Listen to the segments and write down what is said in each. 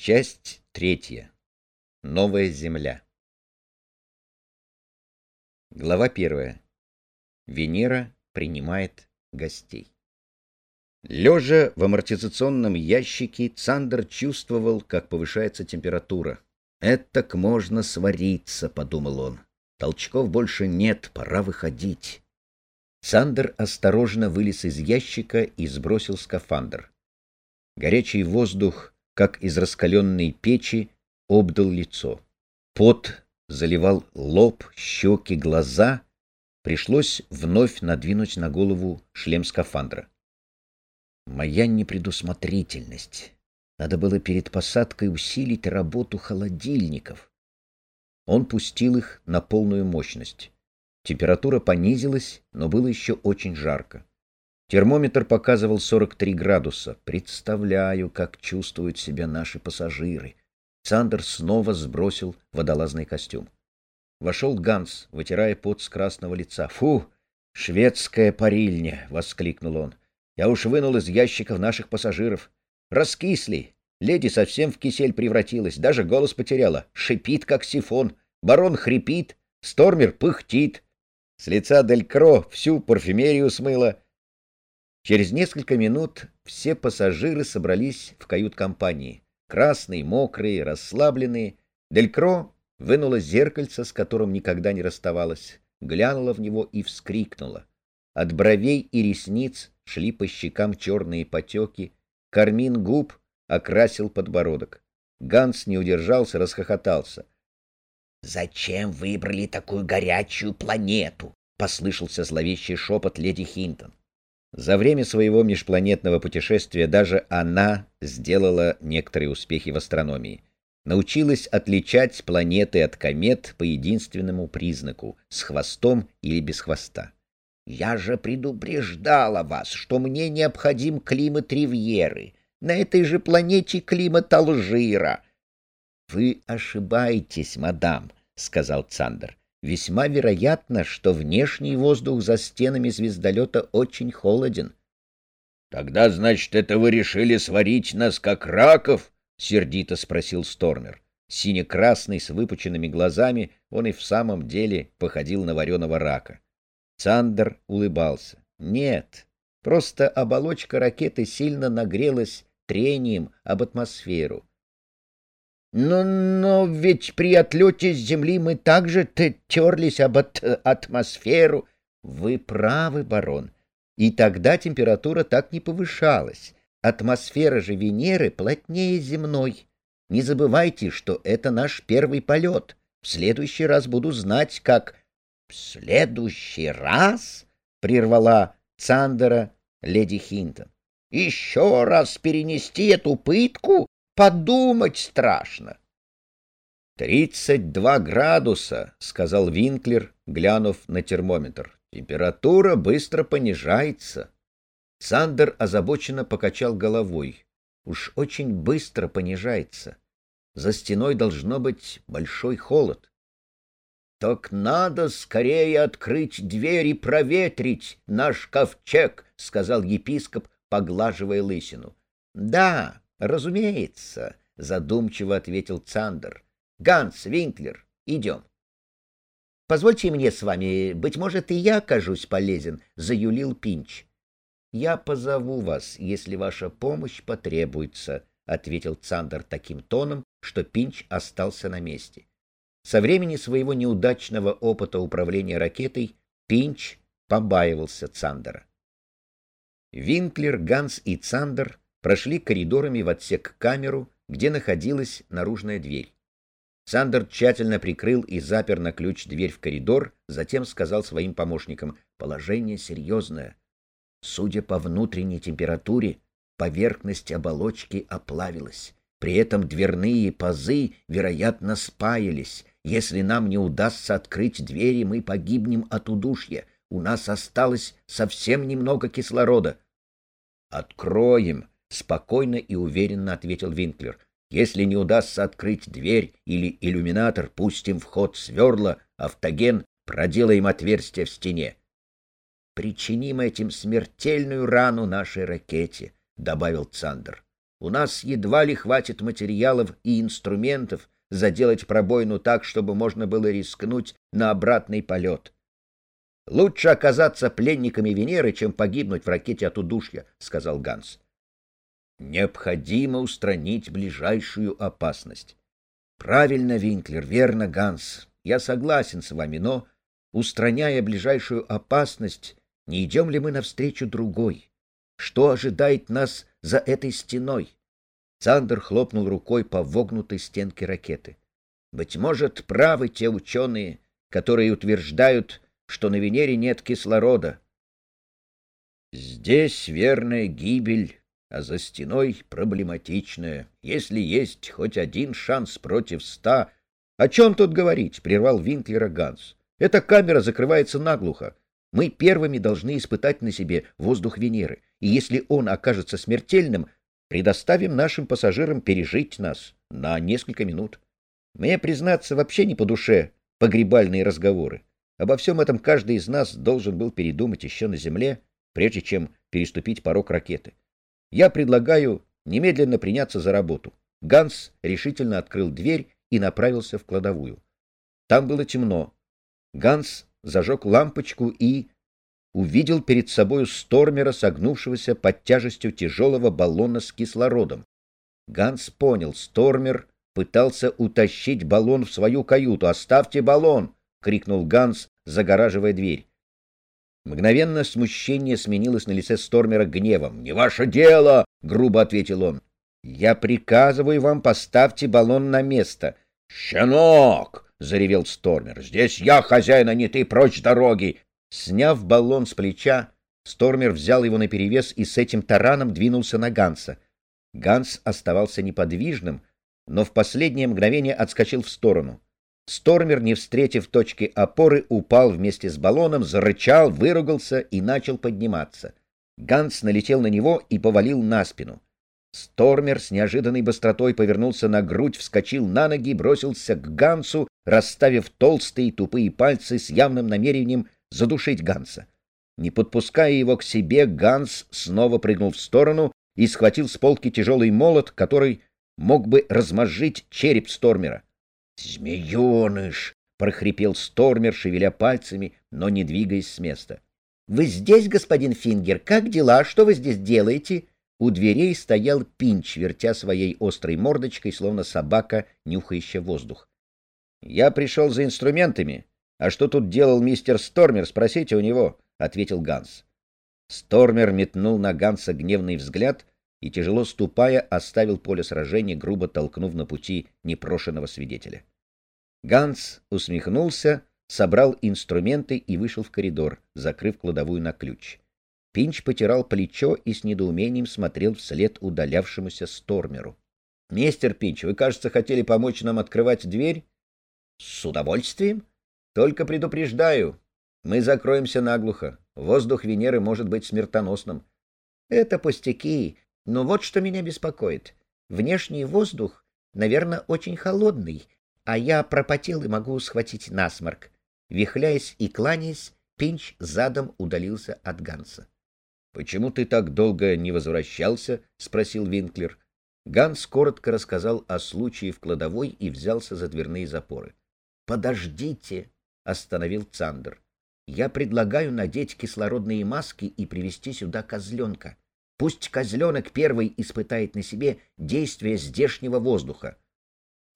Часть третья. Новая земля. Глава первая. Венера принимает гостей. Лежа в амортизационном ящике, Цандер чувствовал, как повышается температура. «Этак можно свариться», — подумал он. «Толчков больше нет, пора выходить». Цандер осторожно вылез из ящика и сбросил скафандр. Горячий воздух как из раскаленной печи, обдал лицо. Пот заливал лоб, щеки, глаза. Пришлось вновь надвинуть на голову шлем скафандра. Моя непредусмотрительность. Надо было перед посадкой усилить работу холодильников. Он пустил их на полную мощность. Температура понизилась, но было еще очень жарко. Термометр показывал 43 градуса. Представляю, как чувствуют себя наши пассажиры. Сандер снова сбросил водолазный костюм. Вошел Ганс, вытирая пот с красного лица. «Фу! Шведская парильня!» — воскликнул он. «Я уж вынул из ящиков наших пассажиров. Раскисли. Леди совсем в кисель превратилась, даже голос потеряла. Шипит, как сифон. Барон хрипит, Стормер пыхтит. С лица Дель Кро всю парфюмерию смыло. Через несколько минут все пассажиры собрались в кают-компании. Красные, мокрые, расслабленные. Делькро вынула зеркальце, с которым никогда не расставалась, глянула в него и вскрикнула. От бровей и ресниц шли по щекам черные потеки, кармин губ окрасил подбородок. Ганс не удержался, расхохотался. — Зачем выбрали такую горячую планету? — послышался зловещий шепот леди Хинтон. За время своего межпланетного путешествия даже она сделала некоторые успехи в астрономии. Научилась отличать планеты от комет по единственному признаку — с хвостом или без хвоста. «Я же предупреждала вас, что мне необходим климат Ривьеры. На этой же планете климат Алжира». «Вы ошибаетесь, мадам», — сказал Цандер весьма вероятно, что внешний воздух за стенами звездолета очень холоден. — Тогда, значит, это вы решили сварить нас, как раков? — сердито спросил Стормер. Сине-красный, с выпученными глазами, он и в самом деле походил на вареного рака. Цандер улыбался. — Нет, просто оболочка ракеты сильно нагрелась трением об атмосферу. Но, но ведь при отлете с Земли мы также терлись об от атмосферу. Вы правы, барон. И тогда температура так не повышалась. Атмосфера же Венеры плотнее земной. Не забывайте, что это наш первый полет. В следующий раз буду знать, как... — В следующий раз? — прервала Цандера леди Хинтон. — Еще раз перенести эту пытку? Подумать страшно. «Тридцать два градуса», — сказал Винклер, глянув на термометр. «Температура быстро понижается». Сандер озабоченно покачал головой. Уж очень быстро понижается. За стеной должно быть большой холод. — Так надо скорее открыть дверь и проветрить наш ковчег, — сказал епископ, поглаживая лысину. — Да, Разумеется, задумчиво ответил Цандер. Ганс, Винклер, идем. Позвольте мне с вами, быть может, и я окажусь полезен, заюлил Пинч. Я позову вас, если ваша помощь потребуется, ответил Цандер таким тоном, что Пинч остался на месте. Со времени своего неудачного опыта управления ракетой Пинч побаивался Цандера. Винклер, Ганс и Цандер прошли коридорами в отсек камеру, где находилась наружная дверь. Сандер тщательно прикрыл и запер на ключ дверь в коридор, затем сказал своим помощникам, положение серьезное. Судя по внутренней температуре, поверхность оболочки оплавилась. При этом дверные пазы, вероятно, спаялись. Если нам не удастся открыть двери, мы погибнем от удушья. У нас осталось совсем немного кислорода. — Откроем, — спокойно и уверенно ответил Винклер. «Если не удастся открыть дверь или иллюминатор, пустим в ход сверла, автоген, проделаем отверстие в стене. Причиним этим смертельную рану нашей ракете», — добавил Цандер. У нас едва ли хватит материалов и инструментов заделать пробоину так, чтобы можно было рискнуть на обратный полет. Лучше оказаться пленниками Венеры, чем погибнуть в ракете от удушья, — сказал Ганс. Необходимо устранить ближайшую опасность. Правильно, Винклер, верно, Ганс. Я согласен с вами, но, устраняя ближайшую опасность, не идем ли мы навстречу другой? Что ожидает нас за этой стеной? Сандер хлопнул рукой по вогнутой стенке ракеты. Быть может, правы те ученые, которые утверждают, что на Венере нет кислорода. Здесь верная гибель, а за стеной проблематичная. Если есть хоть один шанс против ста... — О чем тут говорить? — прервал Винклера Ганс. — Эта камера закрывается наглухо. Мы первыми должны испытать на себе воздух Венеры, и если он окажется смертельным, предоставим нашим пассажирам пережить нас на несколько минут. Мне, признаться, вообще не по душе погребальные разговоры. Обо всем этом каждый из нас должен был передумать еще на земле, прежде чем переступить порог ракеты. Я предлагаю немедленно приняться за работу. Ганс решительно открыл дверь и направился в кладовую. Там было темно. Ганс зажег лампочку и увидел перед собою Стормера, согнувшегося под тяжестью тяжелого баллона с кислородом. Ганс понял, Стормер пытался утащить баллон в свою каюту. «Оставьте баллон!» — крикнул Ганс, загораживая дверь. Мгновенно смущение сменилось на лице Стормера гневом. «Не ваше дело!» — грубо ответил он. «Я приказываю вам, поставьте баллон на место». «Щенок!» — заревел Стормер. «Здесь я хозяин, а не ты, прочь дороги!» Сняв баллон с плеча, Стормер взял его наперевес и с этим тараном двинулся на Ганса. Ганс оставался неподвижным, но в последнее мгновение отскочил в сторону. Стормер, не встретив точки опоры, упал вместе с баллоном, зарычал, выругался и начал подниматься. Ганс налетел на него и повалил на спину. Стормер с неожиданной быстротой повернулся на грудь, вскочил на ноги, бросился к Гансу, расставив толстые тупые пальцы с явным намерением задушить Ганса. Не подпуская его к себе, Ганс снова прыгнул в сторону и схватил с полки тяжелый молот, который мог бы размозжить череп Стормера. «Змееныш!» — прохрипел Стормер, шевеля пальцами, но не двигаясь с места. «Вы здесь, господин Фингер? Как дела? Что вы здесь делаете?» У дверей стоял Пинч, вертя своей острой мордочкой, словно собака, нюхающая воздух. «Я пришел за инструментами. А что тут делал мистер Стормер, спросите у него», — ответил Ганс. Стормер метнул на Ганса гневный взгляд и, тяжело ступая, оставил поле сражения, грубо толкнув на пути непрошенного свидетеля. Ганс усмехнулся, собрал инструменты и вышел в коридор, закрыв кладовую на ключ. Пинч потирал плечо и с недоумением смотрел вслед удалявшемуся Стормеру. — Мистер Пинч, вы, кажется, хотели помочь нам открывать дверь? — С удовольствием. Только предупреждаю, мы закроемся наглухо. Воздух Венеры может быть смертоносным. — Это пустяки, но вот что меня беспокоит. Внешний воздух, наверное, очень холодный, а я пропотел и могу схватить насморк. Вихляясь и кланяясь, Пинч задом удалился от Ганса. — Почему ты так долго не возвращался? — спросил Винклер. Ганс коротко рассказал о случае в кладовой и взялся за дверные запоры. — Подождите! — остановил Цандер. — Я предлагаю надеть кислородные маски и привести сюда козленка. Пусть козленок первый испытает на себе действие здешнего воздуха.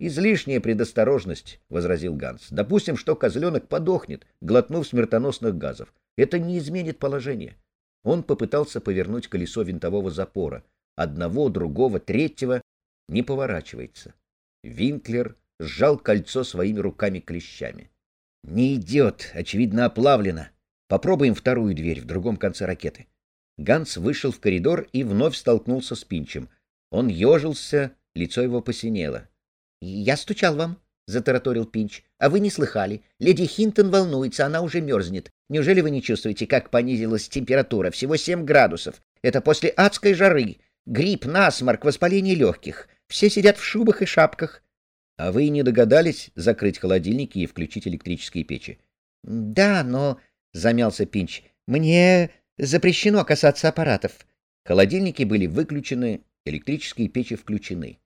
«Излишняя предосторожность», — возразил Ганс. «Допустим, что козленок подохнет, глотнув смертоносных газов. Это не изменит положение». Он попытался повернуть колесо винтового запора. Одного, другого, третьего не поворачивается. Винклер сжал кольцо своими руками-клещами. «Не идет, очевидно, оплавлено. Попробуем вторую дверь в другом конце ракеты». Ганс вышел в коридор и вновь столкнулся с Пинчем. Он ежился, лицо его посинело. — Я стучал вам, — затараторил Пинч. — А вы не слыхали. Леди Хинтон волнуется, она уже мерзнет. Неужели вы не чувствуете, как понизилась температура? Всего семь градусов. Это после адской жары. Грипп, насморк, воспаление легких. Все сидят в шубах и шапках. — А вы не догадались закрыть холодильники и включить электрические печи? — Да, но... — замялся Пинч. — Мне запрещено касаться аппаратов. Холодильники были выключены, Электрические печи включены.